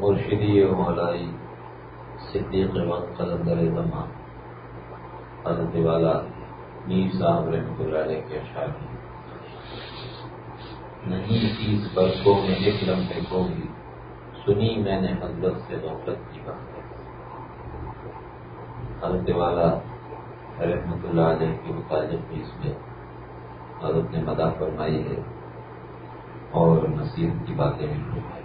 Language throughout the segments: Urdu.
مرشدی و مولائی صدیق وقت قلندر زمان حضرت والا میر صاحب رحمۃ اللہ علیہ کے اشعار نہیں تیس برسوں میں ایک لمبے کو بھی سنی میں نے حضرت سے غفلت کی بات حضرت والا رحمۃ اللہ علیہ کے متعلق بھی اس میں حضرت نے مداح فرمائی ہے اور نصیب کی باتیں بھی فرمائی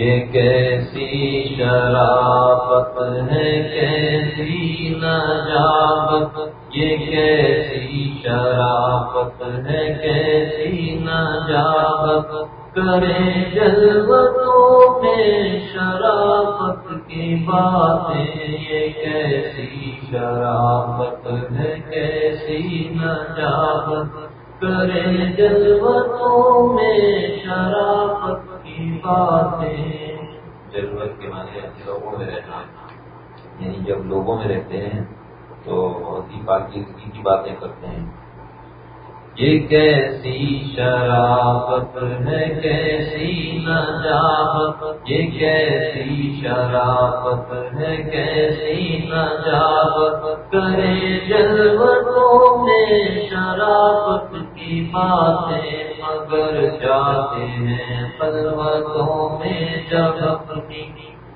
یہ کیسی شرافت ہے، کیسی نجابت، یہ کیسی شرافت ہے، کیسی نجابت کرے جلوتوں میں شرافت کی باتیں، یہ کیسی شرافت ہے، کیسی نجابت کرے جلوتوں میں شرافت باتیں۔ ضرورت کے معنی لوگوں میں رہنا۔ یعنی جب لوگوں میں رہتے ہیں تو بہت ہی پاکیزگی کی باتیں کرتے ہیں۔ یہ کیسی شرافت ہے، کیسی نجابت یہ کیسی شرافت ہے، کیسی نجابت کرے جلوتوں میں شرافت کی باتیں۔ مگر جاتے ہیں، خلوتوں میں جب اپنی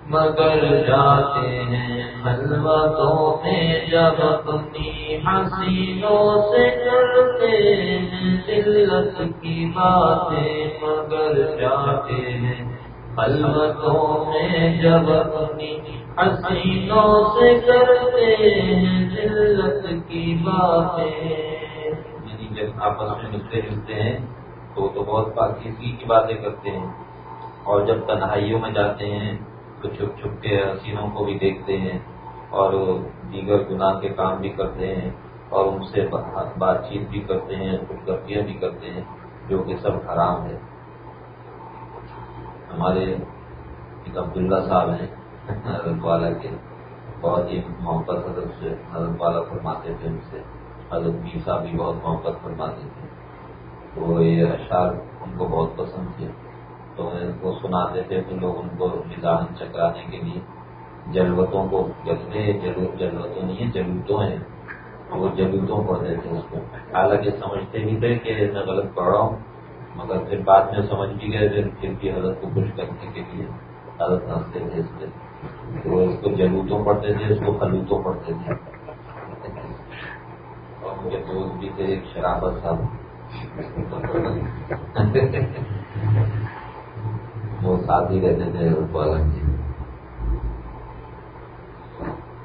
مگر جاتے ہیں، خلوتوں میں جب اپنی حسینوں سے کرتے ہیں دلت کی باتیں مگر جاتے ہیں۔ خلوتوں میں جب اپنی حسینوں سے کرتے ہیں دلت کی باتیں۔ یعنی جب آپس میں ملتے جلتے ہیں تو تو بہت پاکیزگی کی باتیں کرتے ہیں۔ اور جب تنہائیوں میں جاتے ہیں تو چھپ چھپ کے حسینوں کو بھی دیکھتے ہیں اور دیگر گناہ کے کام بھی کرتے ہیں اور ان سے بات چیت بھی کرتے ہیں خود بھی کرتے ہیں، جو کہ سب حرام ہے۔ ہمارے ایک عبداللہ صاحب ہیں، حضرت والا کے۔ بہت ہی محبت حضرت سے، حضرت والا فرماتے تھے ان سے۔ حضرت میر صاحب بھی بہت محبت فرماتے تھے۔ تو یہ اشعار ان کو بہت پسند تھے۔ تو ان کو سناتے تھے تو لوگ ان کو مزاحم چکرانے کے لیے جلوتوں کو جلتے جلوتوں نہیں ہے جلوتوں ہیں۔ وہ جلوتوں پڑھتے تھے اس کو۔ حالانکہ سمجھتے بھی تھے کہ میں غلط پڑھ رہا ہوں، مگر پھر بعد میں سمجھ بھی گئے، پھر پھر بھی حضرت کو خوش کرنے کے لیے حضرت ہنستے تھے اس سے۔ وہ اس کو جلوتوں پڑھتے تھے، اس کو خلوتوں پڑھتے تھے۔ اور مجھے دوست بھی تھے، ایک شرابت صاحب۔ وہ ساتھ ہی رہتے تھے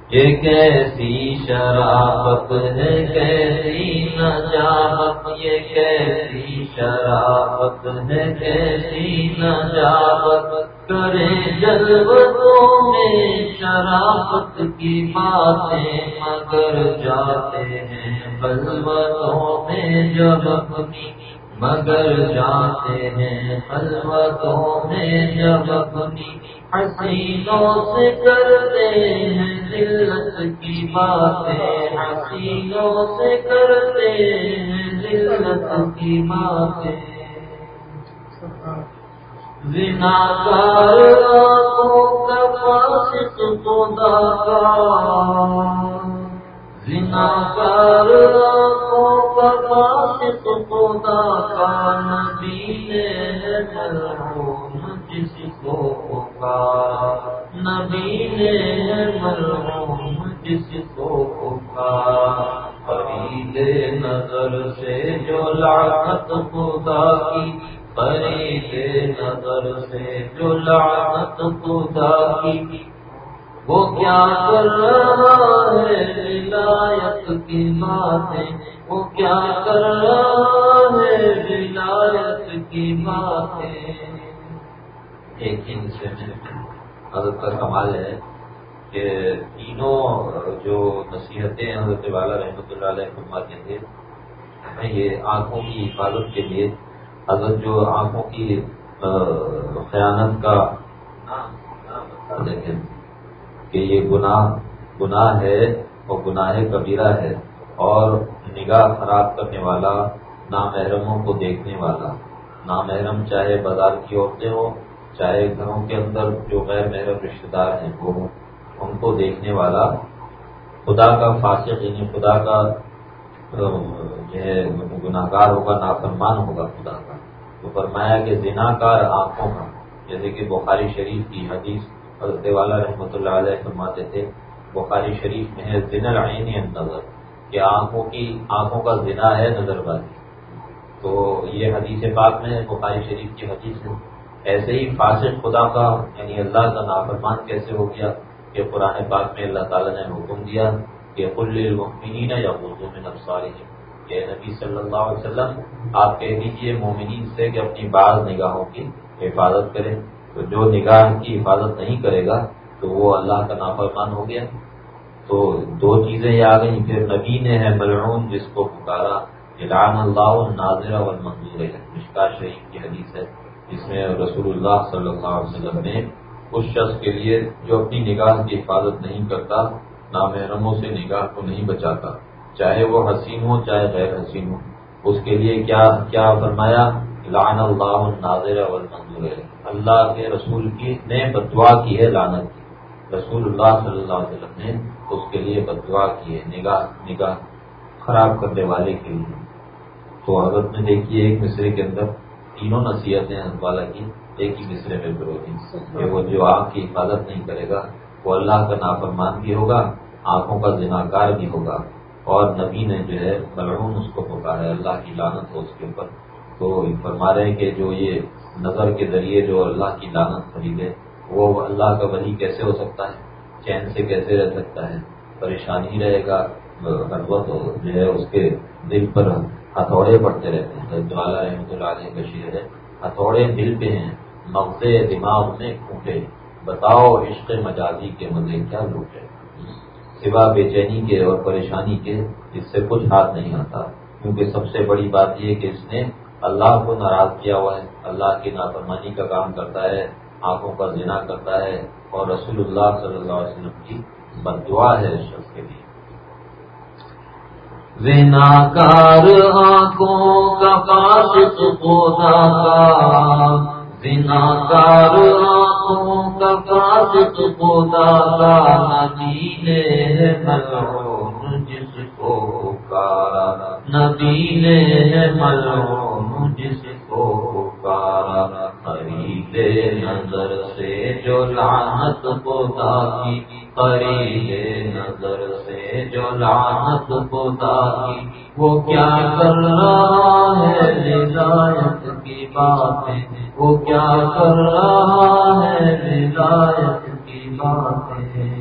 یہ کیسی شرافت ہے، کیسی نجابت یہ کیسی شرافت ہے، کیسی نجابت کرے جلوتوں میں شرافت کی باتیں مگر جاتے ہیں بلوتوں میں جب اپنی مگر جاتے ہیں خلوتوں میں جب اپنی حسینوں سے کرتے ہیں دلت کی باتیں۔ حسینوں سے کرتے ہیں دلت کی باتیں۔ بنا کار کا فاسق خدا کا بنا کار کا فاسق خدا کا نبی نے مرحوم جس کو پکار نبی مرحوم جس کو پکار پریلے نظر سے جو لعنت خدا کی پریلے نظر سے جو لعنت خدا کا کمال ہے کہ تینوں جو نصیحتیں حضرت والا رحمۃ اللہ علیہ فرماتے تھے یہ آنکھوں کی حفاظت کے لیے، حضرت جو آنکھوں کی خیانت کا دیکھیں کہ یہ گناہ گناہ ہے اور گناہ کبیرہ ہے اور نگاہ خراب کرنے والا، نامحرموں کو دیکھنے والا، نامحرم چاہے بازار کی عورتیں ہوں چاہے گھروں کے اندر جو غیر محرم رشتے دار ہیں وہ ان کو دیکھنے والا، خدا کا فاسق یعنی خدا کا جو ہے گناہ گار ہوگا، نافرمان ہوگا خدا کا۔ تو فرمایا کہ زنا کار آنکھوں کا، جیسے کہ بخاری شریف کی حدیث حضرت والا رحمۃ اللہ علیہ فرماتے تھے، بخاری شریف میں ہے، زن العین نظر کہ آنکھوں کی، آنکھوں کا زنا ہے نظر بازی۔ تو یہ حدیث پاک میں بخاری شریف کی حدیث ہے۔ ایسے ہی فاسق خدا کا یعنی اللہ کا نافرمان کیسے ہو گیا کہ قرآن پاک میں اللہ تعالیٰ نے حکم دیا کہ کل المؤمنین یا اردو میں نفساری نبی صلی اللہ علیہ وسلم، آپ کہہ دیجیے مومنین سے کہ اپنی بعض نگاہوں کی حفاظت کریں۔ تو جو نگاہ کی حفاظت نہیں کرے گا، تو وہ اللہ کا نافرمان ہو گیا۔ تو دو چیزیں یہ آ گئی پھر نبی نے ہے ملعون، جس کو پکارا اللہ ناظرہ و منظور ہے مشکا شریف کی حدیث ہے۔ جس میں رسول اللہ صلی اللہ علیہ وسلم نے اس شخص کے لیے جو اپنی نگاہ کی حفاظت نہیں کرتا، نامحرموں سے نگاہ کو نہیں بچاتا، چاہے وہ حسین ہو، چاہے غیر حسین ہو۔ اس کے لیے کیا کیا فرمایا؟ لان اللہ ناظر منظور ہے اللہ کے رسول کی نے بدعا کی ہے لانت کی۔ رسول اللہ صلی اللہ علیہ وسلم نے اس کے لیے بدعا کی ہے، نگاہ نگاہ خراب کرنے والے کے لیے۔ تو حضرت نے دیکھیے، ایک مصرے کے اندر تینوں نصیحتیں والا کی ایک ہی مصرے میں پروتی کہ وہ جو آنکھ کی حفاظت نہیں کرے گا وہ اللہ کا نافرمان بھی ہوگا آنکھوں کا ذمہ بھی ہوگا۔ اور نبی نے جو ہے ملعون اس کو پکارا ہے اللہ کی لانت ہو اس کے اوپر۔ تو فرما رہے ہیں کہ جو یہ نظر کے ذریعے جو اللہ کی لانت خریدے وہ اللہ کا ولی کیسے ہو سکتا ہے؟ چین سے کیسے رہ سکتا ہے؟ پریشانی رہے گا ہر وقت جو ہے اس کے دل پر ہتھوڑے پڑتے رہتے ہیں۔ جوالا رحمۃ اللہ علیہ بشیر ہے۔ ہتھوڑے دل پہ ہیں مغز دماغ میں کھوٹے بتاؤ عشق مجازی کے مزے کیا لوٹے سوا بے چینی کے اور پریشانی کے اس سے کچھ ہاتھ نہیں آتا۔ کیونکہ سب سے بڑی بات یہ کہ اس نے اللہ کو ناراض کیا ہوا ہے۔ اللہ کی نافرمانی کا کام کرتا ہے، آنکھوں کا زنا کرتا ہے اور رسول اللہ صلی اللہ علیہ وسلم کی بد دعا ہے اس شخص کے لیے۔ زنا کار آنکھوں کا زنا کار آنکھوں کا فاسق خدا کا۔ نبی نے ملعون جس کو پکارا۔ نبی نے ملعون جس کو پکارا۔ خرید نظر سے جو لعنت خدا کی خرید نظر سے جو لعنت خدا کی۔ وہ کیا کر رہا ہے ہدایت کی باتیں؟ وہ کیا کر رہا ہے ہدایت کی باتیں؟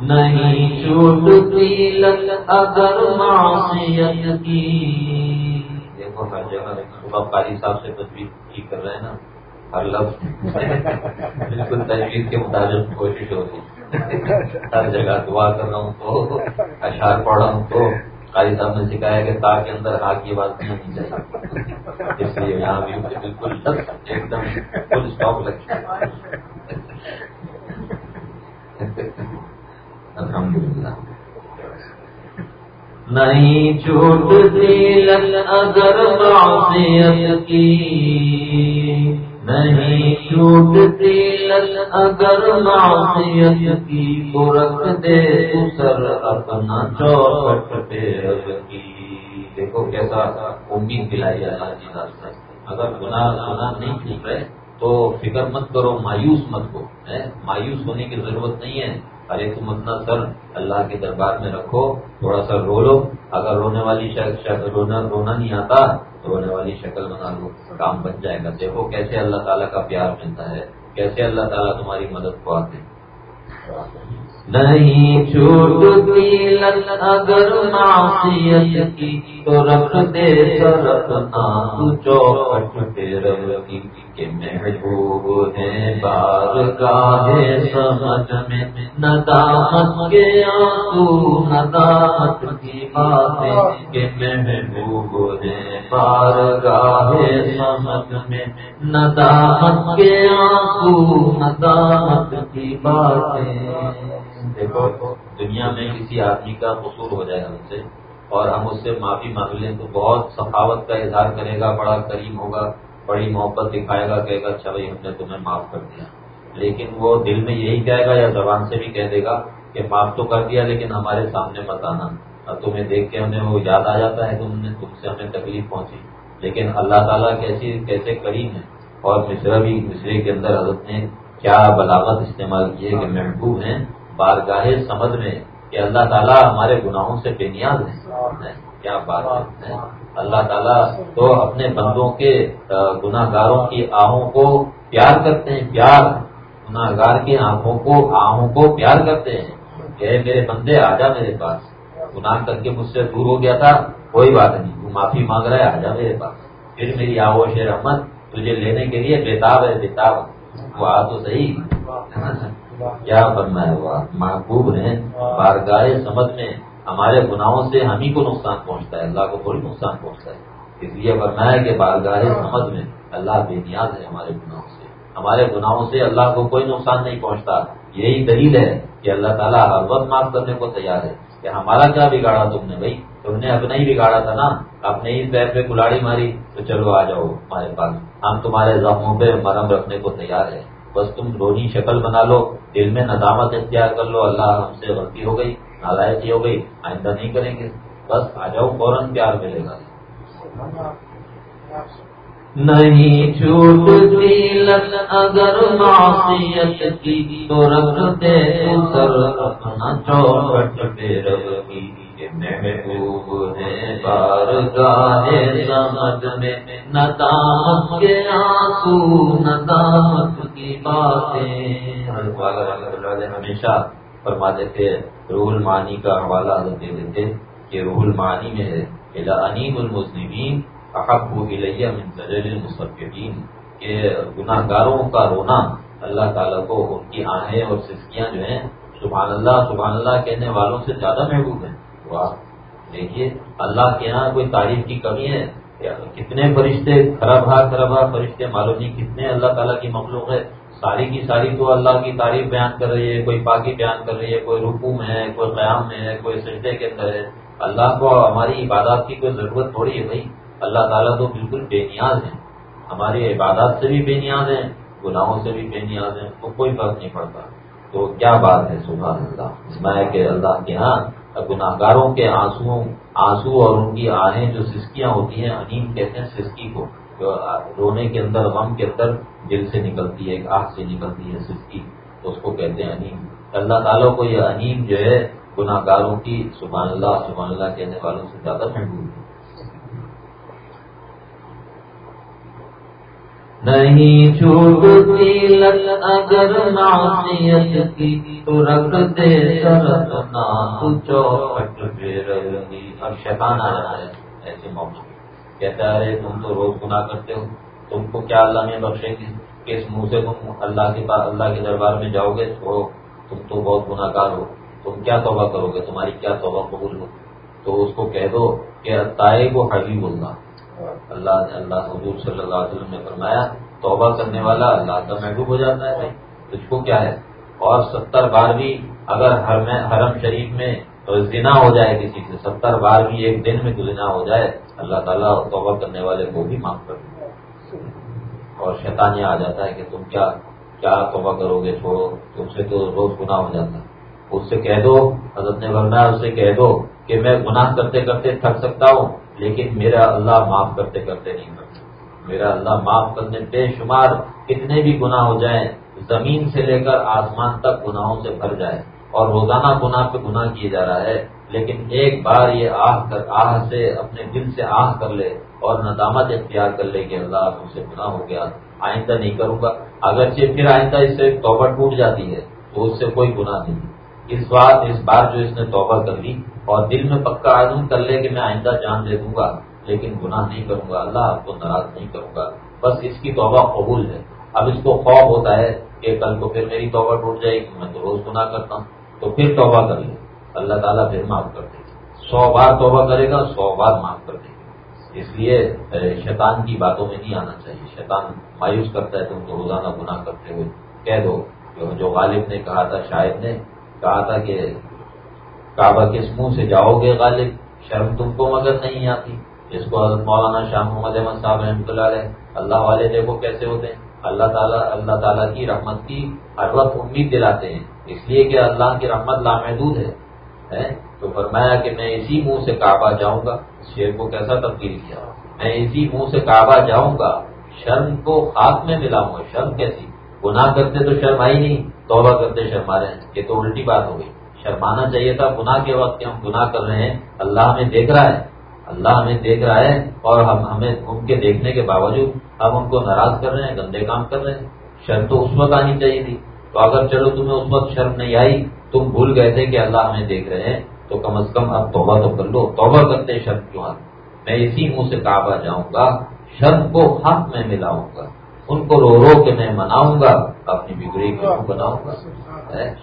نہیں چھوٹتی لگ اگر معصیت کی۔ دیکھو ہر جگہ صبح قاری صاحب سے تصویر کی کر رہے ہیں نا۔ ہر لفظ بالکل تجویز کے مطابق کوشش ہو رہی ہر جگہ دعا کر رہا ہوں تو اشار پڑھ رہا ہوں تو، قاری صاحب نے سکھایا کہ تاک کے اندر آگ کی بات نہیں ہونی چاہیے اس لیے یہاں بھی بالکل ایک دم فل اسٹاپ لگتا الحمد للہ نہیں چھوٹ دل اگر معصیت کی۔ نہیں چھوٹتی لل اگر معصیت کی تو رکھ دے تو سر اپنا چوکٹ پہ کی دیکھو کیسا امید دلائی اللہ جی راستہ اگر گناہ گناہ نہیں چھوٹ رہے تو فکر مت کرو، مایوس مت ہو مایوس ہونے کی ضرورت نہیں ہے۔ ارے تم اپنا سر اللہ کے دربار میں رکھو، تھوڑا سا رو لو۔ اگر رونے والی رونا رونا نہیں آتا، تو رونے والی شکل بنا لو، کام بن جائے گا۔ دیکھو کیسے اللہ تعالیٰ کا پیار ملتا ہے، کیسے اللہ تعالیٰ تمہاری مدد کو آتے نہیں چھوٹتی لل اگر معصیت کی، تو رکھ دے سر اپنا چوکٹ پہ رب کی کہ محبوب ہے بار گاہے سمجھ میں۔ ندامت کے آنسو، ندامت کی باتیں کہ محبوب ہے بار گاہے سمجھ میں۔ ندامت کے آنسو، ندامت کی باتیں۔ دیکھو، دنیا میں کسی آدمی کا قصور ہو جائے ہم سے، اور ہم اس سے معافی مانگ لیں تو بہت سخاوت کا اظہار کرے گا، بڑا کریم ہوگا، بڑی محبت دکھائے گا، کہے گا اچھا بھائی ہم نے تمہیں معاف کر دیا۔ لیکن وہ دل میں یہی کہے گا یا زبان سے بھی کہہ دے گا کہ معاف تو کر دیا، لیکن ہمارے سامنے مت آنا۔ تمہیں دیکھ کے ہمیں وہ یاد آ جاتا ہے تم نے تم سے ہمیں تکلیف پہنچی۔ لیکن اللہ تعالیٰ کیسی، کیسے کریم ہے اور مصرا بھی مصرے کے اندر حضرت نے کیا بلاغت استعمال کی ہے کہ محبوب ہیں۔ بارگاہ سمجھ میں کہ اللہ تعالیٰ ہمارے گناہوں سے بے نیاز ہے کیا بات ہے؟ اللہ تعالیٰ تو اپنے بندوں کے گناہ گاروں کی آہوں کو پیار کرتے ہیں۔ پیار گناہ گار کی آنکھوں کو، آہوں کو پیار کرتے ہیں۔ کہ میرے بندے، آ جا میرے پاس۔ گناہ کر کے مجھ سے دور ہو گیا تھا، کوئی بات نہیں۔ تو معافی مانگ رہا ہے، آ جا میرے پاس۔ پھر میری آوش رحمت، تجھے لینے کے لیے بےتاب ہے، بےتاب۔ وہ آ تو صحیح۔ کیا بننا ہے محبوب ہے بارگاہ سمجھ میں ہمارے گناہوں سے ہم ہی کو نقصان پہنچتا ہے، اللہ کو کوئی نقصان پہنچتا ہے۔ اس لیے بننا ہے کہ بارگاہ سمجھ میں اللہ بے نیاز ہے ہمارے گناہوں سے۔ ہمارے گناہوں سے اللہ کو کوئی نقصان نہیں پہنچتا۔ یہی دلیل ہے کہ اللہ تعالیٰ ہر وقت معاف کرنے کو تیار ہے کہ ہمارا کیا بگاڑا تم نے بھائی؟ تم نے اپنا ہی بگاڑا تھا نا؟ اپنے ہی پیر پہ کلاڑی ماری تو چلو آ جاؤ ہمارے پاس۔ ہم تمہارے زخموں پہ مرم رکھنے کو تیار ہے بس تم رونی شکل بنا لو، دل میں ندامت اختیار کر لو، اللہ ہم سے غلطی ہو گئی نالائکی ہو گئی، آئندہ نہیں کریں گے۔ بس آ جاؤ، فوراً پیار ملے گا۔ نہیں چھوٹتی لت، اگر معصیت کی تو رکھتے سر، اپنا چوکٹ پہ رکھی محبوب۔ ہے بار گاہے سمجھ میں ندامت کے آنسو ندامت کی باتیں۔ ہمیشہ فرماتے تھے روح المانی کا حوالہ دے دیتے کہ روح المانی میں ہے انیم المسلمین، احب الیہ من زجل المصفین کہ گناہ گاروں کا رونا اللہ تعالیٰ کو، ان کی آہیں اور سسکیاں جو ہیں، سبحان اللہ سبحان اللہ کہنے والوں سے زیادہ محبوب ہیں۔ واہ! دیکھیے، اللہ کے یہاں کوئی تعریف کی کمی ہے؟ کتنے فرشتے خراب ہا خراب ہا فرشتے معلوم نہیں کتنے اللہ تعالیٰ کی مخلوق ہے ساری کی ساری تو اللہ کی تعریف بیان کر رہی ہے، کوئی پاکی بیان کر رہی ہے، کوئی رکو میں ہے، کوئی قیام میں ہے، کوئی سجدے کے اندر ہے۔ اللہ کو ہماری عبادات کی کوئی ضرورت تھوڑی ہے بھائی۔ اللہ تعالیٰ تو بالکل بے نیاز ہیں۔ ہماری عبادات سے بھی بے نیاز ہیں، گناہوں سے بھی بے نیاز ہیں، تو کوئی فرق نہیں پڑتا۔ تو کیا بات ہے؟ سبحان اللہ۔ میں کہ اللہ کے ہاں گناہ گاروں کے آنسو آنسو اور ان کی آہیں جو سسکیاں ہوتی ہیں انیم کہتے ہیں سسکی کو، جو رونے کے اندر، غم کے اندر دل سے نکلتی ہے، ایک آہ سے نکلتی ہے سسکی، تو اس کو کہتے ہیں انیم اللہ تعالیٰ کو یہ انیم جو ہے گناہ گاروں کی سبحان اللہ سبحان اللہ کہنے والوں سے زیادہ محبوب ہے۔ نہیں چھوٹتی لت اگر معصیت کی تو رکھ دے سرپنا تو چوکٹ پہ رہی اب شیطان آ جاتا ہے ایسے موقع کہتا ہے، تم تو روز گناہ کرتے ہو۔ تم کو کیا اللہ میں بخشے گی؟ کس منہ سے تم اللہ کے پاس، اللہ کے دربار میں جاؤ گے؟ تو تم تو بہت گناہ گار ہو۔ تم کیا توبہ کرو گے؟ تمہاری کیا توبہ قبول ہو؟ تو اس کو کہہ دو کہ تائے کو حبیب اللہ۔ اللہ نے اللہ حضور صلی اللہ علیہ وسلم نے فرمایا، توبہ کرنے والا اللہ کا محبوب ہو جاتا ہے بھائی۔ تجھ کو کیا ہے؟ اور ستر بار بھی اگر حرم شریف میں زنا ہو جائے کسی سے، ستر بار بھی ایک دن میں گزنا ہو جائے، اللہ تعالیٰ توبہ کرنے والے کو بھی معاف کر دیں اور شیطانیہ آ جاتا ہے کہ تم کیا کیا توبہ کرو گے؟ چھوڑو۔ تم سے تو روز گناہ ہو جاتا ہے۔ اس سے کہہ دو، حضرت نے ورنہ اس سے کہہ دو کہ میں گناہ کرتے کرتے تھک سکتا ہوں۔ لیکن میرا اللہ معاف کرتے کرتے نہیں کرتا میرا اللہ معاف کرنے بے شمار کتنے بھی گناہ ہو جائیں، زمین سے لے کر آسمان تک گناہوں سے بھر جائے اور روزانہ گناہ پہ گناہ کیا جا رہا ہے، لیکن ایک بار یہ آہ کر، آہ سے اپنے دل سے آہ کر لے اور ندامت اختیار کر لے کہ اللہ مجھ سے گناہ ہو گیا، آئندہ نہیں کروں گا۔ اگرچہ پھر آئندہ اس سے توبہ ٹوٹ جاتی ہے، تو اس سے کوئی گناہ نہیں۔ اس بار اس بار جو اس نے توبہ کر لی اور دل میں پکا عزم کر لے کہ میں آئندہ جان دے دوں گا، لیکن گناہ نہیں کروں گا، اللہ آپ کو ناراض نہیں کروں گا۔ بس اس کی توبہ قبول ہے۔ اب اس کو خوف ہوتا ہے کہ کل کو پھر میری توبہ ٹوٹ جائے گی، میں تو روز گناہ کرتا ہوں۔ تو پھر توبہ کر لے۔ اللہ تعالیٰ پھر معاف کر دے گا۔ سو بار توبہ کرے گا، سو بار معاف کر دے گا۔ اس لیے شیطان کی باتوں میں نہیں آنا چاہیے۔ شیطان مایوس کرتا ہے تم تو روزانہ گناہ کرتے ہوئے۔ کہہ دو، جو غالب نے کہا تھا شاید نے کہا تھا کہ کعبہ کس منہ سے جاؤ گے غالب؟ شرم تم کو مگر نہیں آتی۔ جس کو حضرت مولانا شاہ محمد احمد صاحب رحمۃ اللہ علیہ، اللہ والے دیکھو کیسے ہوتے ہیں۔ اللہ تعالیٰ اللہ تعالیٰ کی رحمت کی ہر وقت امید دلاتے ہیں۔ اس لیے کہ اللہ کی رحمت لامحدود ہے تو فرمایا کہ میں اسی منہ سے کعبہ جاؤں گا۔ شیر کو کیسا تبدیل کیا؟ میں اسی منہ سے کعبہ جاؤں گا، شرم کو ہاتھ میں ملاؤں گا شرم کیسی؟ گناہ کرتے تو شرم آئی نہیں، توبہ کرتے شرما رہے ہیں۔ یہ تو الٹی بات ہو گئی۔ شرمانا چاہیے تھا، گناہ کے وقت کہ ہم گناہ کر رہے ہیں، اللہ ہمیں دیکھ رہا ہے۔ اللہ ہمیں دیکھ رہا ہے اور ہم، ہمیں ان کے دیکھنے کے باوجود ہم ان کو ناراض کر رہے ہیں، گندے کام کر رہے ہیں۔ شرم تو اس وقت آنی چاہیے تھی۔ تو اگر چلو تمہیں اس وقت شرم نہیں آئی، تم بھول گئے تھے کہ اللہ ہمیں دیکھ رہے ہیں، تو کم از کم اب توبہ تو کر لو۔ توبہ کرتے شرم کیوں آتے میں اسی منہ سے کعبہ جاؤں گا، شرم کو حق میں ملاؤں گا۔ ان کو رو رو کے میں مناؤں گا اپنی بگڑی کو بناؤں گا۔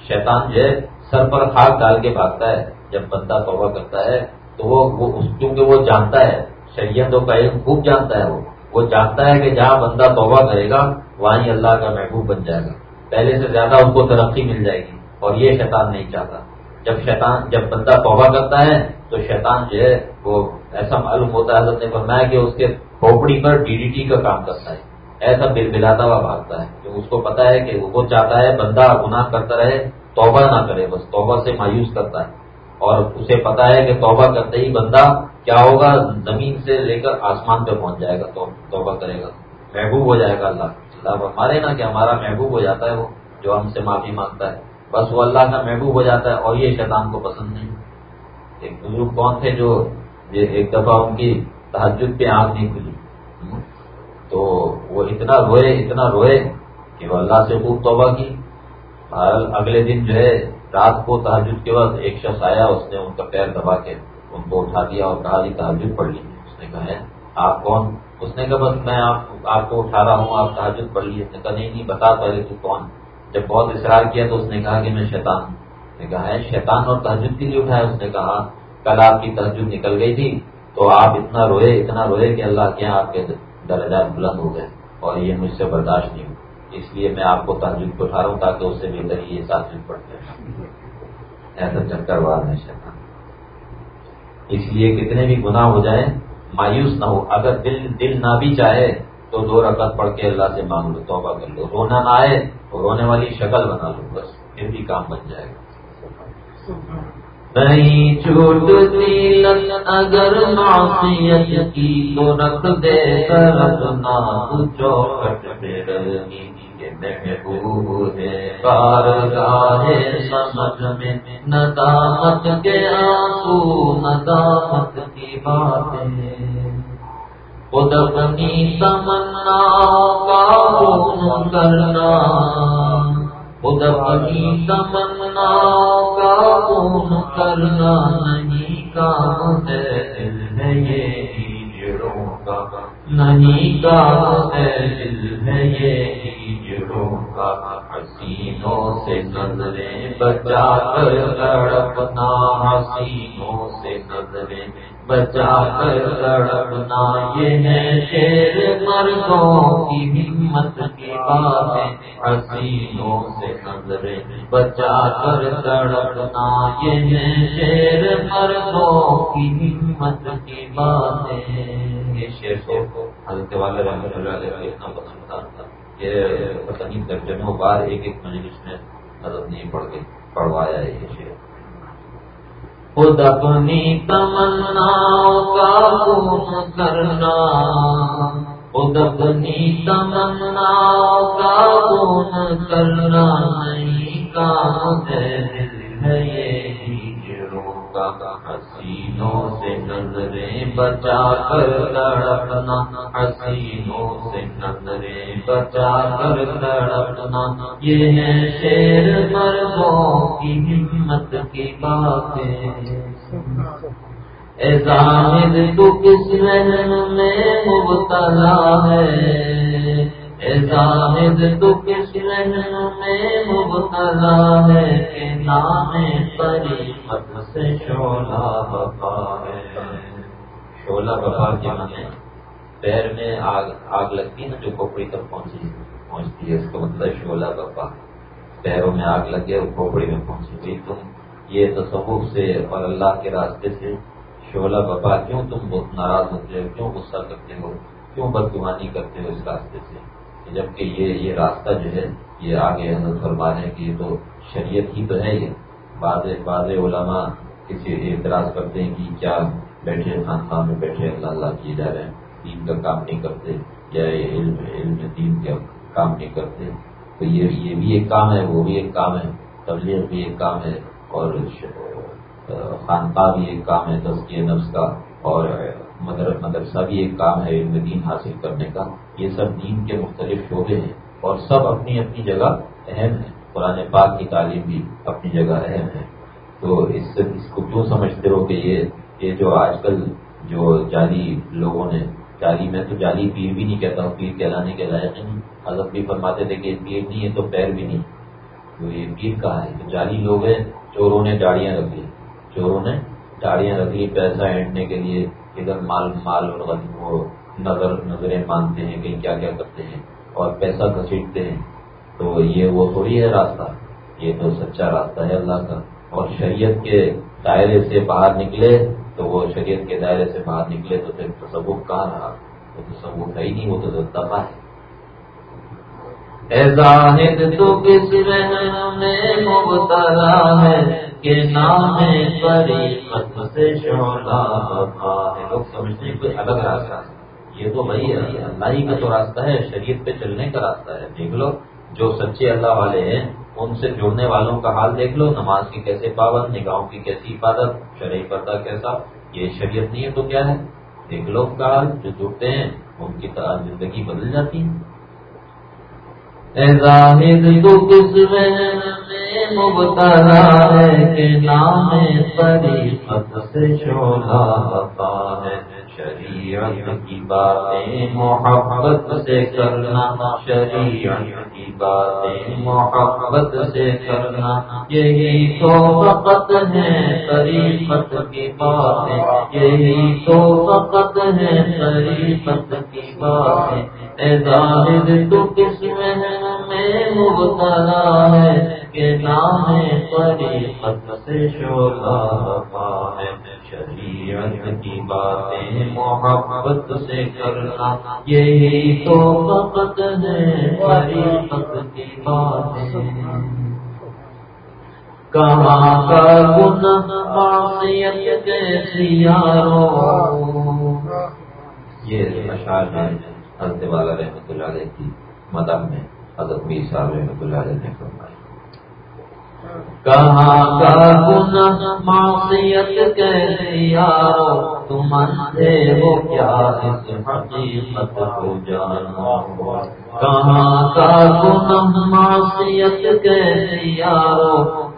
شیطان جو ہے سر پر خاک ڈال کے بھاگتا ہے۔ جب بندہ توبہ کرتا ہے تو وہ کیونکہ وہ جانتا ہے شریعتوں کا علم خوب جانتا ہے وہ۔ وہ جانتا ہے کہ جہاں بندہ توبہ کرے گا وہیں اللہ کا محبوب بن جائے گا۔ پہلے سے زیادہ اس کو ترقی مل جائے گی اور یہ شیطان نہیں چاہتا۔ جب شیطان جب بندہ توبہ کرتا ہے تو شیطان جو ہے وہ ایسا معلوم ہوتا ہے حضرت نے فرمایا کہ اس کے کھوپڑی پر ڈی ڈی ٹی کا کام کرتا ہے۔ ایسا بل بلاتا ہوا بھاگتا ہے کہ اس کو پتا ہے کہ وہ چاہتا ہے بندہ گناہ کرتا رہے، توبہ نہ کرے، بس توبہ سے مایوس کرتا ہے۔ اور اسے پتا ہے کہ توبہ کرتے ہی بندہ کیا ہوگا؟ زمین سے لے کر آسمان پہ پہنچ جائے گا توبہ کرے گا۔ محبوب ہو جائے گا اللہ۔ اللہ ہمارے نا کہ ہمارا محبوب ہو جاتا ہے وہ، جو ہم سے معافی مانگتا ہے۔ بس وہ اللہ کا محبوب ہو جاتا ہے اور یہ شیطان کو پسند نہیں۔ ایک بزرگ کون تھے جو ایک دفعہ ان کی تحجد پہ آنکھ نہیں کھلی؟ تو وہ اتنا روئے اتنا روئے کہ وہ اللہ سے خوب توبہ کی۔ اگلے دن جو ہے، رات کو تحجد کے وقت ایک شخص آیا، اس نے ان کا پیر دبا کے ان کو اٹھا دیا اور کہا جی تحجد پڑھ لی اس نے کہا ہے آپ کون؟ اس نے کہا، بس میں آپ کو اٹھا رہا ہوں، آپ تحجد پڑھ لیے اس نے کہا، نہیں نہیں، بتا پہلے تو کون؟ جب بہت اصرار کیا تو اس نے کہا کہ میں شیطان ہوں۔ نے کہا ہے شیطان اور تحجد کے لیے اٹھایا اس نے کہا ہاں، کل آپ کی تحجد نکل گئی تھی، تو آپ اتنا روئے اتنا روئے کہ اللہ کے آپ کے درجات بلند ہو گئے اور یہ مجھ سے برداشت نہیں ہو اس لیے میں آپ کو تحجد کو اٹھا رہا ہوں تاکہ اس سے بہتر یہ تحجد پڑھتے ایسا چکر بار ہے شیطان۔ اس لیے کتنے بھی گناہ ہو جائیں، مایوس نہ ہو۔ اگر دل دل نہ بھی چاہے تو دو رکعت پڑھ کے اللہ سے مانگ لو، توبہ کر لو۔ رونا نہ آئے تو رونے والی شکل بنا لو، بس پھر بھی کام بن جائے گا۔ نہیں چھوٹتی اگر معصیت کی تو رکھ دے کر اپنا چوکٹ پہ رہی محبوب ہے۔ کار سمجھ میں ندامت کے آنسو، ندامت کی باتیں۔ خود اپنی تمنا کا خون کرنا، خود اپنی تمنا خون کرنا نہیں کام ہے دل ہے یہ جڑوں کا۔ نہیں کام ہے دل ہے یہ جڑوں کا۔ حسینوں سے نظریں بچا کر لڑپنا حسینوں بچا کر لڑپنا یہ ہے شیر مردوں کی ہمت کی باتیں حسینوں سے نظریں بچا کر لڑپنا یہ ہے شیر مردوں کی ہمت کی باتیں یہ شیر کو حضرت والے رحمت اللہ علیہ اتنا پسند تھا پتہ نہیں درجنوں بار ایک ایک مجلس میں حضرت نے پڑھ کے پڑھوایا ہے یہ شعر خود اپنی تمنا کا خون کرنا۔ خود اپنی تمنا کا خون کرنا۔ نہیں کام ہے دل ہے حسینوں سے نظریں بچا کر لڑکنا۔ حسینوں سے نظریں بچا کر لڑکنا۔ یہ ہے شیر مردوں کی ہمت کی باتیں۔ اے تو کس رحم میں مبتلا ہے؟ زاہد تو کس رحم میں مبتلا ہے کہ نام پری مت سے شولا بپا ہے؟ شولا بپا کے معنی پیر میں آگ آگ لگتی ہے نا جو کھوپڑی تک پہنچی، پہنچتی ہے، اس کا مطلب شولا بپا پیروں میں آگ لگ گیا کھوپڑی میں پہنچی۔ گئی تم یہ تصوف سے اور اللہ کے راستے سے شعلہ بپا کیوں تم بہت ناراض ہوتے ہو؟ کیوں غصہ کرتے ہو؟ کیوں بدگمانی کرتے ہو اس راستے سے؟ جبکہ یہ یہ راستہ جو ہے، یہ آگے حضرت فرما ہے کہ یہ تو شریعت ہی تو ہے یہ۔ بعض بعض علماء کسی اعتراض کرتے ہیں کہ کیا بیٹھے خان خان میں بیٹھے اللہ اللہ کیے جا رہے ہیں دین کا کام نہیں کرتے یا علم علم دین کا کام نہیں کرتے۔ تو یہ یہ بھی ایک کام ہے، وہ بھی ایک کام ہے، تبلیغ بھی ایک کام ہے اور خانقاہ بھی ایک کام ہے تزکیہ نفس کا اور مدرسہ بھی ایک کام ہے علم دین حاصل کرنے کا۔ یہ سب دین کے مختلف شعبے ہیں اور سب اپنی اپنی جگہ اہم ہے قرآن پاک کی تعلیم بھی اپنی جگہ اہم ہے۔ تو اس اس کو کیوں سمجھتے ہو کہ یہ یہ جو آج کل جو جعلی لوگوں نے، جعلی، میں تو جعلی پیر بھی نہیں کہتا ہوں، پیر کہلانے کے لائق نہیں۔ حضرت بھی فرماتے تھے کہ پیر نہیں ہے تو پیر بھی نہیں۔ تو یہ پیر کہا ہے؟ تو جعلی لوگ ہیں، چوروں نے داڑیاں رکھی چوروں نے داڑیاں رکھی پیسہ اینٹنے کے لیے۔ ادھر مال مال اور وہ نظر نظریں مانتے ہیں کہ کیا کیا کرتے ہیں اور پیسہ گھسیٹتے ہیں۔ تو یہ وہ تھوڑی ہے راستہ، یہ تو سچا راستہ ہے اللہ کا۔ اور شریعت کے دائرے سے باہر نکلے تو وہ شریعت کے دائرے سے باہر نکلے تو پھر تصوف کہاں رہا؟ وہ تصوف ہے ہی نہیں، وہ تو دفاع ہے۔ تو کس میں مبتلا ہے؟ کہ نام طریقت سے شعلہ ہے لوگ سمجھتے ہیں کوئی الگ راستہ یہ تو وہی ہے، اللہ ہی کا تو راستہ ہے، شریعت پہ چلنے کا راستہ ہے۔ دیکھ لو، جو سچے اللہ والے ہیں، ان سے جڑنے والوں کا حال دیکھ لو۔ نماز کی کیسے پابند، نگاہوں کی کیسی حفاظت، شرعی پردہ کیسا۔ یہ شریعت نہیں ہے تو کیا ہے؟ دیکھ لو کا حال جو جڑتے ہیں، ان کی زندگی بدل جاتی ہے۔ زاہد تو کس میں مبتلا ہے کہ نام طریقت سے شولا ہے۔ شریعت کی باتیں محبت سے کرنا، شریعت کی باتیں محبت سے کرنا، یہی تو فقط ہے شریفت کی باتیں، یہی تو فقط ہے شریفت کی باتیں۔ اے ظاہر تو کس میں مبتلا ہے کہ نام طریقت سے شولا ہے؟ شریعت کی باتیں محبت سے کرنا، یہی تو فقط ہے شریعت کی باتیں۔ کہاں کا گن معصیت کے سیاروں یہ اشعار ہے حضرت والا رحمۃ اللہ علیہ کی مدد میں حضرت میر صاحب رحمۃ اللہ علیہ نے فرمایا۔ کہاں کا گناہ معصیت کے یارو تم اندھے ہو کیا اس حقیقت کو جانا کہاں کا گناہ معصیت کے یارو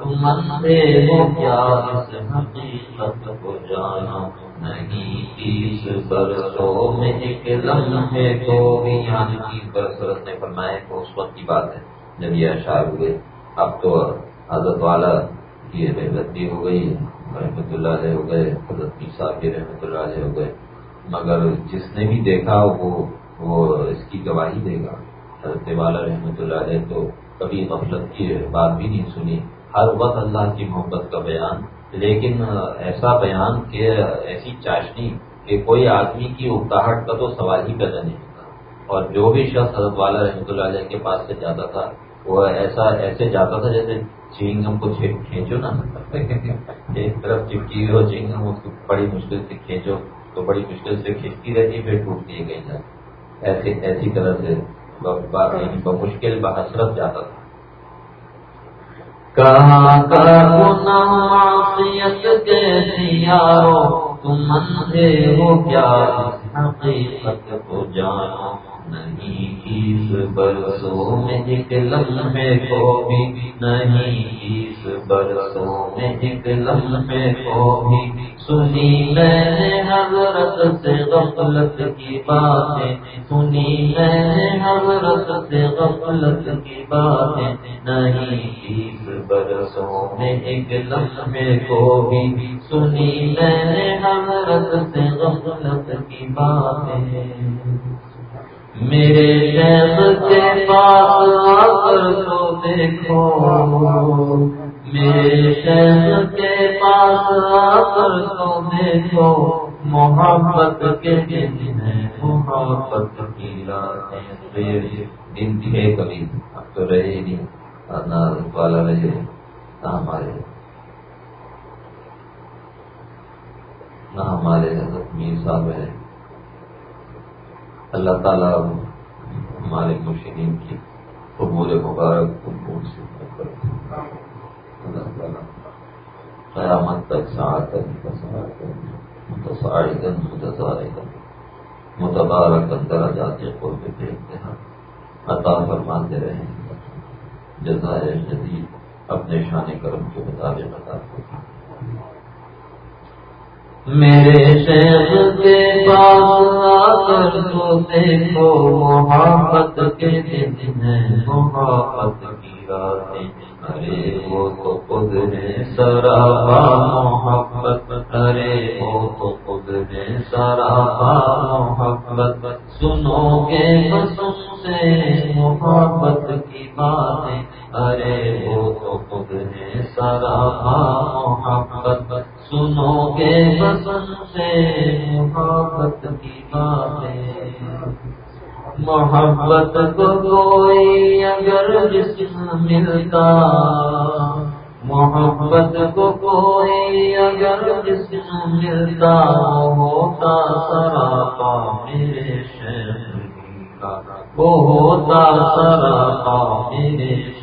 تم اندھے ہو کیا اس حقیقت کو جانا نہیں تیس برسوں میں ایک لمحے کو بھی یعنی تیس برس نے فرمایا کہ اس وقت کی بات ہے، جب یہ اشعار ہوئے۔ اب تو حضرت والا کی رحمتی ہو گئی، رحمت اللہ علیہ ہو گئے، حضرت صاحب کی رحمت اللہ علیہ ہو گئے۔ مگر جس نے بھی دیکھا، وہ وہ اس کی گواہی دے گا۔ حضرت والا رحمت اللہ علیہ تو کبھی غفلت کی بات بھی نہیں سنی۔ ہر وقت اللہ کی محبت کا بیان۔ لیکن ایسا بیان کہ ایسی چاشنی کہ کوئی آدمی کی اکتاہٹ کا تو سوال ہی پیدا نہیں ہوتا۔ اور جو بھی شخص حضرت والا رحمۃ اللہ علیہ کے پاس سے جاتا تھا، وہ ایسا ایسے جاتا تھا جیسے چینگم کو کھینچو نا۔ ایک طرف چپکی ہو چینگم اس کو بڑی مشکل سے کھینچو، تو بڑی مشکل سے کھینچتی رہتی، پھر ٹوٹتی ہے کہیں ایسی ایسی طرح سے بمشکل یعنی بحسرت جاتا تھا۔ کہاں کے سیارو تم اندھے ہو کیا حقیقت کو جانو۔ نہیں اس برسوں میں ایک لمحے کو بھی نہیں، اس برسوں میں ایک لمحے کو بھی۔ سنی میں نے حضرت سے غفلت کی باتیں، سنی میں نے حضرت سے غفلت کی باتیں۔ نہیں، اس برسوں میں ایک لمحے کو بھی۔ سنی میں نے حضرت سے غفلت کی باتیں۔ میرے شیخ کے پاس آ کر تو دیکھو۔ میرے شیخ کے پاس آ کر تو دیکھو۔ محبت کے دن ہے، محبت کی راتیں دن تھے کبھی۔ اب تو رہے ہی نہیں نہ والا رہے۔ نہ ہمارے۔ نہ ہمارے حضرت میر صاحب ہے اللہ تعالیٰ ہمارے مشین کی قبول مبارک قبول سے اللہ تعالیٰ قیامت تک ساتھ متصاعدن متصاعدن متبارک اندر جاتے کو بھی دیکھتے ہیں عطا فرماتے رہے جزائر جدید اپنے شان کرم کے مطابق عطا فرماتے میرے شیخ کے پاس آ کر تو دیکھو محبت کے دن ہے، محبت کی راتیں۔ ارے وہ تو خود ہے سرابا محبت۔ ارے وہ تو خود ہے سرابا محبت۔ سنو گے بسوں سے محبت کی باتیں۔ ارے وہ تو خود ہے سرابا محبت۔ سنو گے بسن سے محبت کی باتیں۔ محبت کو کوئی اگر جسم ملتا۔ محبت کو کوئی اگر جسم ملتا۔ ہوتا سراپا میرے شہر کا۔ وہ ہوتا سراپا میرے شہر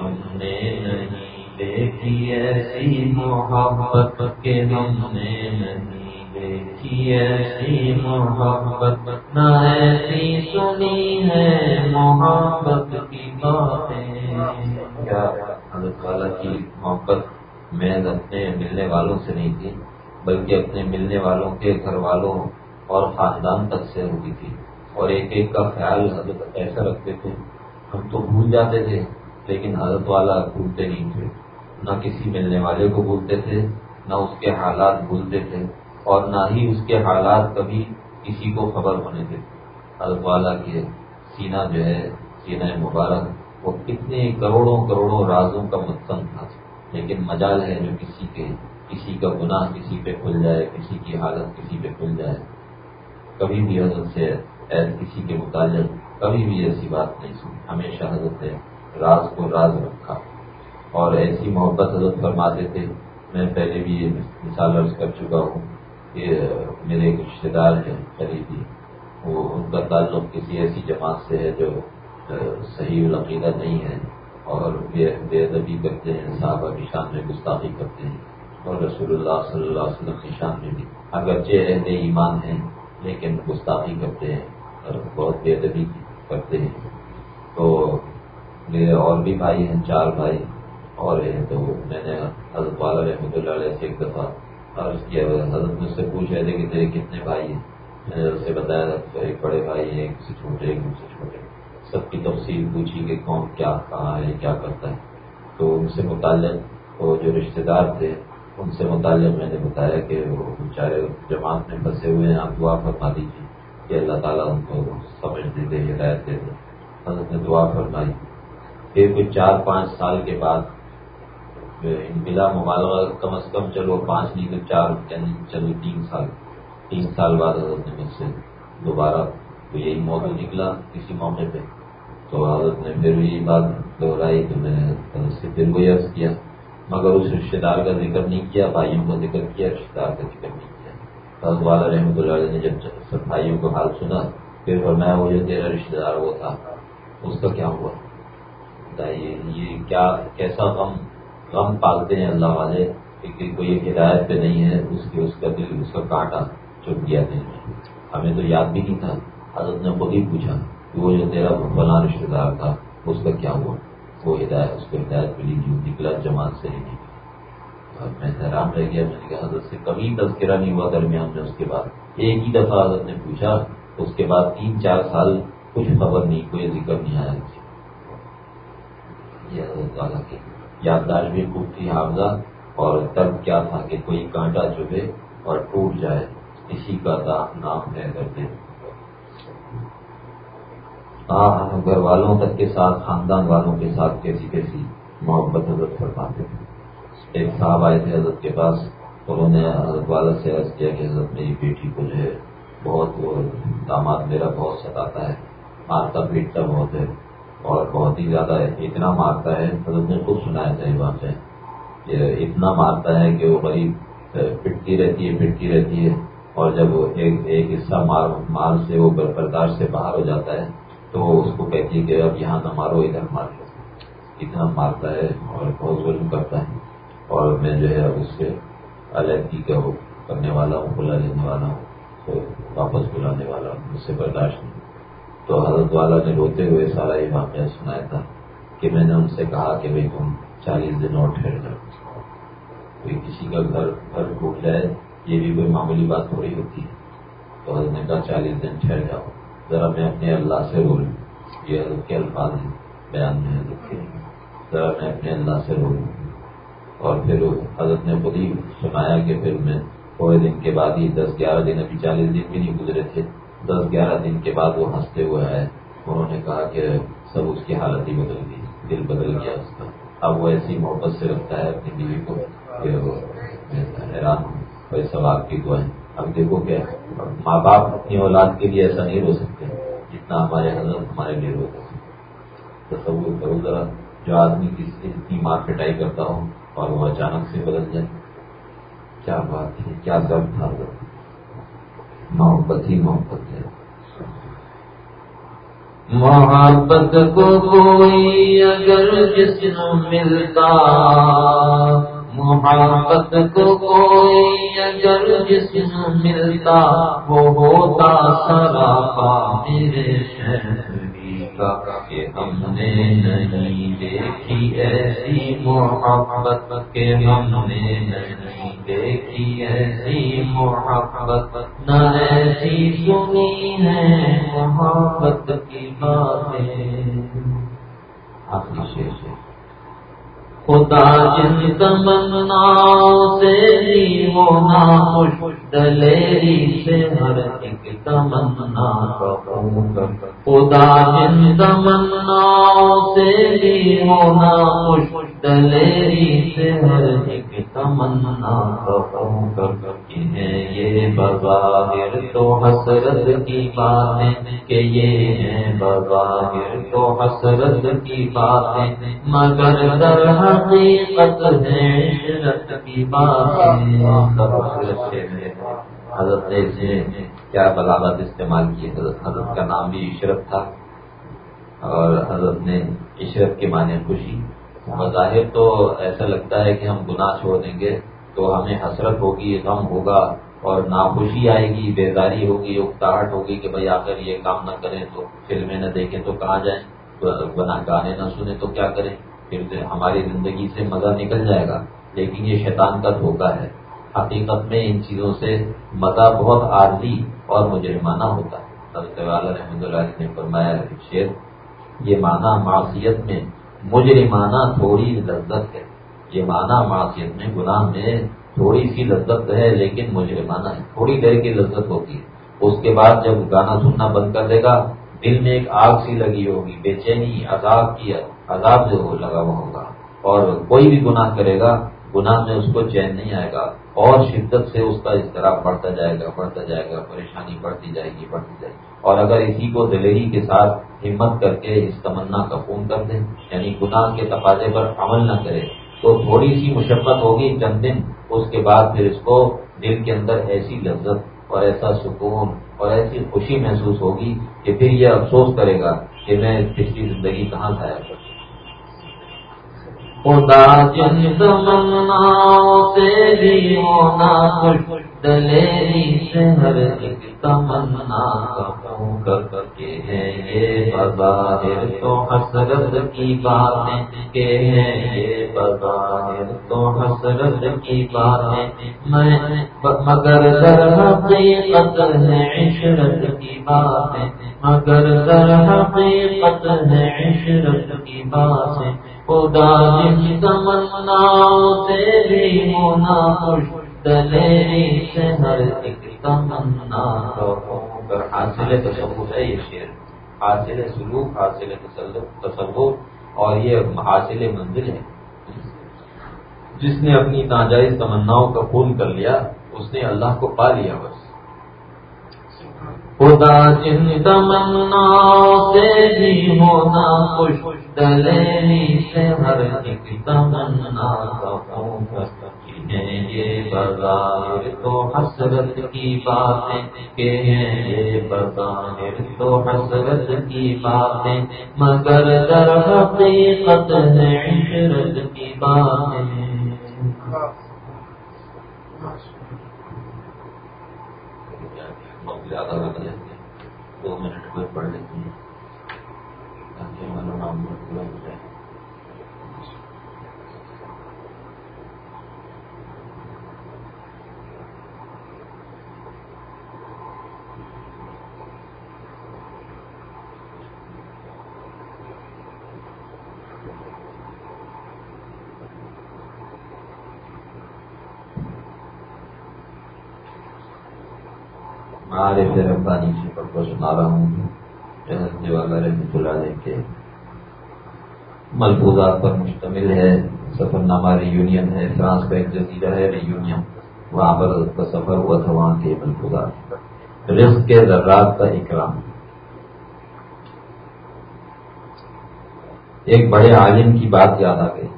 ہم نے نہیں دیکھی ایسی محبت کے ہم نے نہیں دیکھی ایسی محبت نہ ایسی سنی ہے محبت کی باتیں کیا حضرت والا کی محبت میں اپنے ملنے والوں سے نہیں تھی بلکہ اپنے ملنے والوں کے گھر والوں اور خاندان تک سے ہوتی تھی، اور ایک ایک کا خیال حضرت ایسا رکھتے تھے ہم تو بھول جاتے تھے، لیکن حضرت والا بھولتے نہیں تھے۔ نہ کسی ملنے والے کو بھولتے تھے، نہ اس کے حالات بھولتے تھے، اور نہ ہی اس کے حالات کبھی کسی کو خبر ہونے دیتے حضرت والا کے سینہ جو ہے، سینہ مبارک، وہ کتنے کروڑوں کروڑوں رازوں کا متن تھا۔ لیکن مجال ہے جو کسی کے، کسی کا گناہ کسی پہ کھل جائے، کسی کی حالت کسی پہ کھل جائے۔ کبھی بھی حضرت سے کسی کے متعلق کبھی بھی ایسی بات نہیں سنی۔ ہمیشہ حضرت نے راز کو راز رکھا۔ اور ایسی محبت حضرت فرماتے تھے، میں پہلے بھی یہ مثال عرض کر چکا ہوں کہ میرے ایک رشتے دار ہیں، قریبی۔ وہ ان کا تعلق کسی ایسی جماعت سے ہے جو صحیح العقیدہ نہیں ہے اور بے ادبی کرتے ہیں صحابہ کی شان میں گستاخی کرتے ہیں اور رسول اللہ صلی اللہ علیہ وسلم کی شان میں بھی۔ اگرچہ اہل ایمان ہیں، لیکن گستاخی کرتے ہیں اور بہت بے ادبی کرتے ہیں۔ تو میرے اور بھی بھائی ہیں، چار بھائی اور ہیں۔ تو میں نے حضرت والا رحمۃ اللہ علیہ سے ایک دفعہ عرض کیا، حضرت مجھ سے پوچھ رہے تھے کہ تیرے کتنے بھائی ہیں؟ میں نے اس سے بتایا، تو ایک بڑے بھائی ہیں، ایک سے چھوٹے، ایک سے چھوٹے۔ سب کی تفصیل پوچھی کہ کون کیا، کہاں ہے، کیا کرتا ہے۔ تو ان سے متعلق وہ جو رشتے دار تھے، ان سے متعلق میں نے بتایا کہ وہ بیچارے جماعت میں پھنسے ہوئے ہیں، آپ دعا فرما دیجیے کہ اللہ تعالیٰ ان کو سمجھ دے دے، ہدایت دے دے۔ حضرت نے دعا فرمائی۔ پھر کچھ چار پانچ سال کے بعد بلا مبالغہ کم از کم چلو پانچ نہیں تو چار یعنی چلو تین سال۔ تین سال بعد حضرت نے مجھ سے دوبارہ تو یہی موقع نکلا کسی موقع پہ۔ تو حضرت نے پھر یہی بات دہرائی تو میں نے سے پھر وہی عرض کیا۔ مگر اس رشتے دار کا ذکر نہیں کیا، بھائیوں کا ذکر کیا رشتے دار کا ذکر نہیں کیا۔ والا رحمۃ اللہ علیہ نے جب سب بھائیوں کا حال سنا، پھر میں وہ جو تیرا رشتے دار وہ تھا، اس کا کیا ہوا؟ بتائیے یہ کیا، کیسا غم غم پالتے ہیں اللہ والے کہ کوئی ہدایت پہ نہیں ہے، اس کے، اس کا دل، اس کا کانٹا چپ گیا دل میں۔ ہمیں تو یاد بھی نہیں تھا، حضرت نے خود ہی پوچھا کہ وہ جو تیرا فلاں رشتے دار تھا، اس کا کیا ہوا؟ وہ ہدایت، اس کو ہدایت ملی، جو نکلا جماعت سے ہی۔ نہیں اور میں حیران رہ گیا میں نے کہا حضرت سے کبھی تذکرہ نہیں ہوا درمیان میں اس کے بعد۔ ایک ہی دفعہ حضرت نے پوچھا، اس کے بعد تین چار سال کچھ خبر نہیں، کوئی ذکر نہیں آیا۔ یہ حضرت تعالیٰ کی یادداشت بھی خوب تھی، حافظہ، اور تب کیا تھا کہ کوئی کانٹا چبھے اور ٹوٹ جائے۔ اسی کا نام ہے کرتے ہاں گھر والوں تک کے ساتھ، خاندان والوں کے ساتھ کیسی کیسی محبت حضرت فرماتے تھے ایک صاحب آئے تھے حضرت کے پاس، انہوں نے حضرت والا سے عرض کیا کہ حضرت، میری بیٹی کو جو ہے، بہت وہ داماد میرا بہت ستاتا ہے، مارتا، پیٹتا بہت ہے اور بہت ہی زیادہ ہے اتنا مارتا ہے، حضرت نے خود سنایا تھا یہ بات ہے اتنا مارتا ہے کہ وہ غریب، پٹتی رہتی ہے، پٹتی رہتی ہے اور جب وہ ایک ایک حصہ مار مار سے، وہ برداشت سے باہر ہو جاتا ہے تو وہ اس کو کہتی ہے کہ اب یہاں نہ مارو، ادھر مار لو اتنا مارتا ہے اور بہت ظلم کرتا ہے۔ اور میں جو ہے اب اس سے علیحدگی کا وہ کرنے والا ہوں، بلا لینے والا ہوں، تو واپس بلانے والا ہوں، اس سے برداشت نہیں۔ تو حضرت والا نے روتے ہوئے سارا یہ واقعہ سنایا تھا کہ میں نے ان سے کہا کہ بھائی تم چالیس دن اور ٹھہر جاؤ۔ کوئی کسی کا گھر گھر ٹوٹ جائے، یہ بھی کوئی معمولی بات تھوڑی ہوتی ہے۔ تو حضرت نے کہا چالیس دن ٹھہر جاؤ۔ ذرا میں اپنے اللہ سے رو لوں یہ حضرت کے الفاظ ہیں، بیان میں حضرت کے ذرا میں اپنے اللہ سے رو لوں اور پھر حضرت نے خود ہی سنایا کہ پھر میں تھوڑے دن کے بعد ہی دس گیارہ دن ابھی چالیس دن بھی نہیں گزرے تھے۔ دس گیارہ دن کے بعد وہ ہنستے ہوئے آئے۔ انہوں نے کہا کہ سب اس کی حالت ہی بدل گئی، دل بدل گیا اس کا۔ اب وہ ایسی محبت سے رکھتا ہے اپنی بیوی کو کہ وہ حیران ہوں۔ اور سب آپ کی دعائیں۔ اب دیکھو کیا ماں باپ اپنی اولاد کے لیے ایسا نہیں رو سکتے جتنا ہمارے حضرت ہمارے لیے رو سکتے۔ تصور کرو ذرا، جو آدمی کسی اتنی مار پٹائی کرتا ہو اور وہ اچانک سے بدل جائے۔ کیا بات ہے کیا درد تھا؟ محبت ہی محبت ہے۔ محبت کو کوئی اگر جسم ملتا، محبت کو کوئی اگر جسم ملتا، وہ ہوتا سراپا میرے شہر۔ کہ ہم نے نہیں دیکھی ایسی محبت کہ ہم نے نہیں دیکھی ایسی محبت۔ نہ ایسی سنی ہے محبت کی باتیں۔ آپ سے۔ خدا جن تمنا سے ہونا خوش دلیری سے ہر ایک تمنا خدا جن تمنا سے ہونا خوش دلیری سے ہر ایک تمنا یہ بظاہر تو حسرت کی باتیں کہ یہ ہے بظاہر تو حسرت کی باتیں مگر در حقیقت ہے عشرت کی باتیں حضرت نے اس نے کیا بلاغت استعمال کی؟ حضرت حضرت کا نام بھی عشرت تھا۔ اور حضرت نے عشرت کے معنی خوشی بظاہر تو ایسا لگتا ہے کہ ہم گناہ چھوڑ دیں گے تو ہمیں حسرت ہوگی غم ہوگا اور ناخوشی آئے گی بیداری ہوگی، اکتاہٹ ہوگی کہ بھائی آ کر یہ کام نہ کریں تو فلمیں نہ دیکھیں تو کہاں جائیں؟ بنا گانے نہ سنیں تو کیا کریں؟ پھر ہماری زندگی سے مزہ نکل جائے گا۔ لیکن یہ شیطان کا دھوکہ ہے۔ حقیقت میں ان چیزوں سے مزہ بہت عارضی اور مجرمانہ ہوتا ہے۔ حضرت والا رحمد اللہ نے فرمایا، شیر، یہ معنی معاشیت میں مجرمانہ تھوڑی لذت ہے۔ یہ معنی معاشیت میں، گناہ میں تھوڑی سی لذت ہے، لیکن مجرمانہ ہے۔ تھوڑی دیر کی لذت ہوتی ہے۔ اس کے بعد جب گانا سننا بند کر دے گا، دل میں ایک آگ سی لگی ہوگی، بے چینی، عذاب کی، عذاب جو لگا ہوا ہوگا۔ اور کوئی بھی گناہ کرے گا گناہ میں اس کو چین نہیں آئے گا، اور شدت سے اس کا اضطراب بڑھتا جائے گا، بڑھتا جائے گا، پریشانی بڑھتی جائے گی، بڑھتی جائے گی۔ اور اگر اسی کو دلیری کے ساتھ ہمت کر کے اس تمنا کا خون کر دیں یعنی گناہ کے تقاضے پر عمل نہ کرے، تو تھوڑی سی مشقت ہوگی، چند دن اس کے بعد پھر اس کو دل کے اندر ایسی لذت اور ایسا سکون اور ایسی خوشی محسوس ہوگی کہ پھر یہ افسوس کرے گا کہ میں پچھلی زندگی کہاں ضائع کر خدا جن تمنا سے بھی ہونا خوش دلیری سے ہر ایک تمنا کر کے ہے یہ بظاہر تو حسرت کی باتیں کہ ہے یہ بظاہر تو حسرت کی باتیں میں مگر در حقیقت ہے عشرت کی باتیں مگر در حقیقت ہے عشرت کی باتیں خدا جن تمنا سے بھی ہونا خوش دلیری سے ہر ایک تمنا کر حاصل تصور ہے یہ شعر۔ حاصل سلوک، حاصل تصور اور یہ حاصل منزل ہے۔ جس نے اپنی ناجائز تمناؤں کا خون کر لیا، اس نے اللہ کو پا لیا بس۔ خدا جن تمنا سے بھی ہونا خوش دلینی سے ہر ایک تمنا کا یہ بغیر تو حسرت کی باتیں کہ یہ بغیر تو حسرت کی باتیں، مگر در حقیقت ہے عشرت کی باتیں۔ زیادہ لگ لیتے دو منٹ میں پڑھ لیتے ہیں تاکہ ہمارا نام پورا ہو جائے ہمارے پھر ربانی سے کو سنا رہا ہوں حضرت والا رحمۃ اللہ علیہ کے ملفوظات پر مشتمل ہے سفر نامہ ریونین ہے، فرانس کا ایک جزیرہ ہے ریونین وہاں پر اس کا سفر ہوا تھا، وہاں کے ملفوظات رزق کے ذرات کا اکرام۔ ایک بڑے عالم کی بات یاد آ گئی۔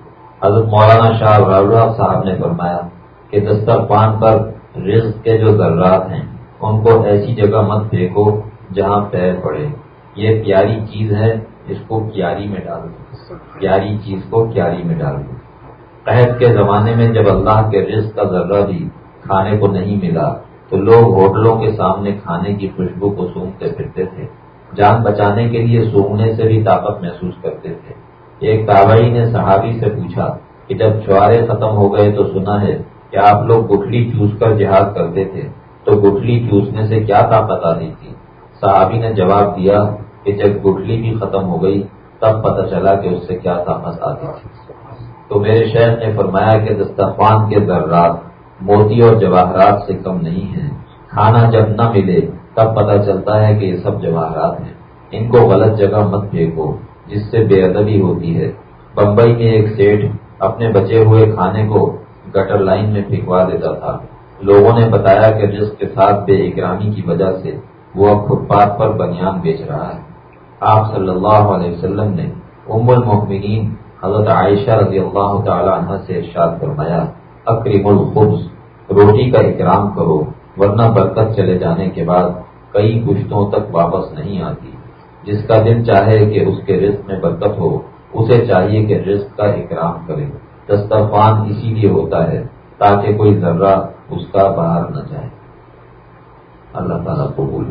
حضرت مولانا شاہ راؤ صاحب نے فرمایا کہ دسترخوان پر رزق کے جو ذرات ہیں ان کو ایسی جگہ مت پھینکو جہاں پیر پڑے۔ یہ پیاری چیز ہے، اس کو کیاری میں ڈال دو۔ پیاری چیز کو کیاری میں ڈال دو۔ قحط کے زمانے میں جب اللہ کے رزق کا ذرہ بھی کھانے کو نہیں ملا، تو لوگ ہوٹلوں کے سامنے کھانے کی خوشبو کو سونگتے پھرتے تھے۔ جان بچانے کے لیے سونگنے سے بھی طاقت محسوس کرتے تھے۔ ایک تابعی نے صحابی سے پوچھا کہ جب چوارے ختم ہو گئے تو سنا ہے کہ آپ لوگ گٹھلی چوس کر جہاد کرتے تھے۔ تو گٹھلی چوسنے سے کیا طاقت آتی تھی۔ صحابی نے جواب دیا کہ جب گٹھلی بھی ختم ہو گئی، تب پتہ چلا کہ اس سے کیا طاقت آتی تھی۔ تو میرے شہر نے فرمایا کہ دسترخوان کے ذرات موتی اور جواہرات سے کم نہیں ہیں۔ کھانا جب نہ ملے، تب پتہ چلتا ہے کہ یہ سب جواہرات ہیں۔ ان کو غلط جگہ مت پھینکو جس سے بے ادبی ہوتی ہے۔ بمبئی میں ایک سیٹ اپنے بچے ہوئے کھانے کو گٹر لائن میں پھینکوا دیتا تھا۔ لوگوں نے بتایا کہ جس کے ساتھ بے اکرامی کی وجہ سے وہ اب فٹ پاتھ پر بنیان بیچ رہا ہے۔ آپ صلی اللہ علیہ وسلم نے ام المحمدین حضرت عائشہ رضی اللہ تعالی عنہ سے ارشاد فرمایا اکریم الخبز، روٹی کا اکرام کرو، ورنہ برکت چلے جانے کے بعد کئی پشتوں تک واپس نہیں آتی۔ جس کا دل چاہے کہ اس کے رزق میں برکت ہو، اسے چاہیے کہ رزق کا اکرام کرے۔ دسترخوان اسی لیے ہوتا ہے تاکہ کوئی ذرہ اس کا باہر نہ جائے۔ اللہ تعالیٰ کو بول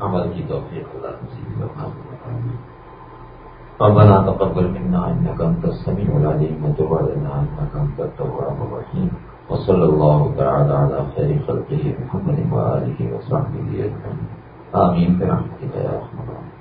عمل کی توفیق خدا اللہ ربنا تقبل منا انك انت السميع العليم وتب علينا انك انت التواب الرحيم وصلى الله تعالى على خير خلقه محمد واله وصحبه اجمعين امين برحمتك يا ارحم الراحمين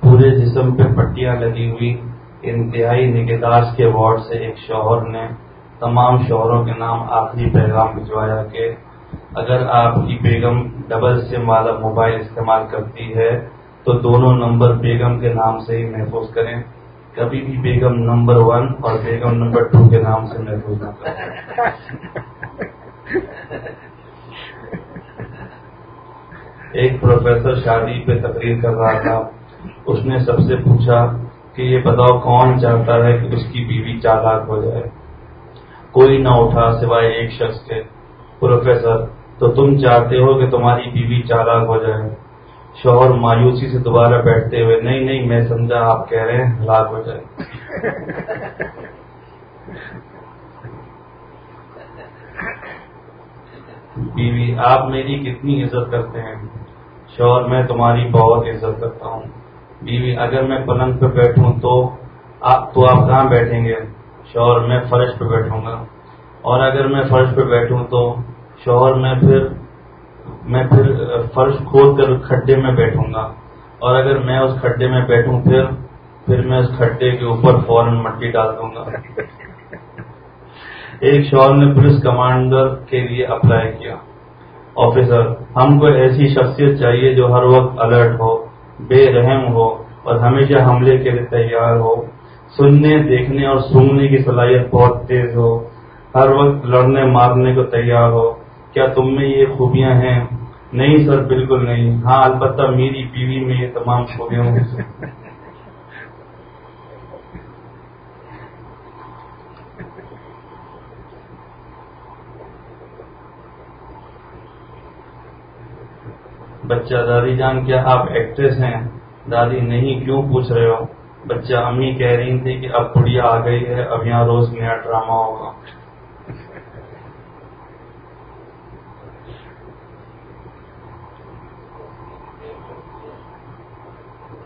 پورے جسم پہ پٹیاں لگی ہوئی۔ انتہائی نگہداشت کے وارڈ سے ایک شوہر نے تمام شوہروں کے نام آخری پیغام بھجوایا کہ اگر آپ کی بیگم ڈبل سم والا موبائل استعمال کرتی ہے تو دونوں نمبر بیگم کے نام سے ہی محفوظ کریں۔ کبھی بھی بیگم نمبر ون اور بیگم نمبر ٹو کے نام سے محفوظ نہ کریں۔ ایک پروفیسر شادی پہ تقریر کر رہا تھا۔ اس نے سب سے پوچھا کہ یہ بتاؤ کون چاہتا ہے کہ اس کی بیوی چالاک ہو جائے۔ کوئی نہ اٹھا سوائے ایک شخص کے۔ پروفیسر، تو تم چاہتے ہو کہ تمہاری بیوی چالاک ہو جائے۔ شوہر مایوسی سے دوبارہ بیٹھتے ہوئے، نہیں نہیں، میں سمجھا آپ کہہ رہے ہیں، ہلاک ہو جائے۔ بیوی، آپ میری کتنی عزت کرتے ہیں۔ شوہر، میں تمہاری بہت عزت کرتا ہوں۔ بیوی، اگر میں پلنگ پہ بیٹھوں تو آپ تو آپ کہاں بیٹھیں گے؟ شوہر، میں فرش پہ بیٹھوں گا۔ اور اگر میں فرش پہ بیٹھوں تو شوہر، میں پھر میں پھر فرش کھود کر کھڈے میں بیٹھوں گا۔ اور اگر میں اس کھڈے میں بیٹھوں پھر پھر میں اس کھڈے کے اوپر فوراً مٹی ڈال دوں گا۔ ایک شوہر نے پولیس کمانڈر کے لیے اپلائی کیا۔ آفیسر، ہم کو ایسی شخصیت چاہیے جو ہر وقت الرٹ ہو۔ بے رحم ہو اور ہمیشہ حملے کے لیے تیار ہو۔ سننے، دیکھنے اور سونگنے کی صلاحیت بہت تیز ہو۔ ہر وقت لڑنے، مارنے کو تیار ہو۔ کیا تم میں یہ خوبیاں ہیں؟ نہیں سر، بالکل نہیں۔ ہاں البتہ میری بیوی میں یہ تمام خوبیاں ہوں بچہ دادی جان کیا آپ ایکٹریس ہیں؟ دادی نہیں، کیوں پوچھ رہے ہو؟ بچہ امی کہہ رہی تھی کہ اب بڑھیا آ گئی ہے، اب یہاں روز نیا ڈرامہ ہوگا۔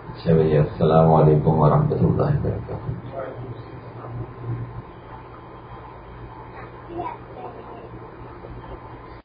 اچھا بھیا السلام علیکم ورحمۃ اللہ وبرکاتہ۔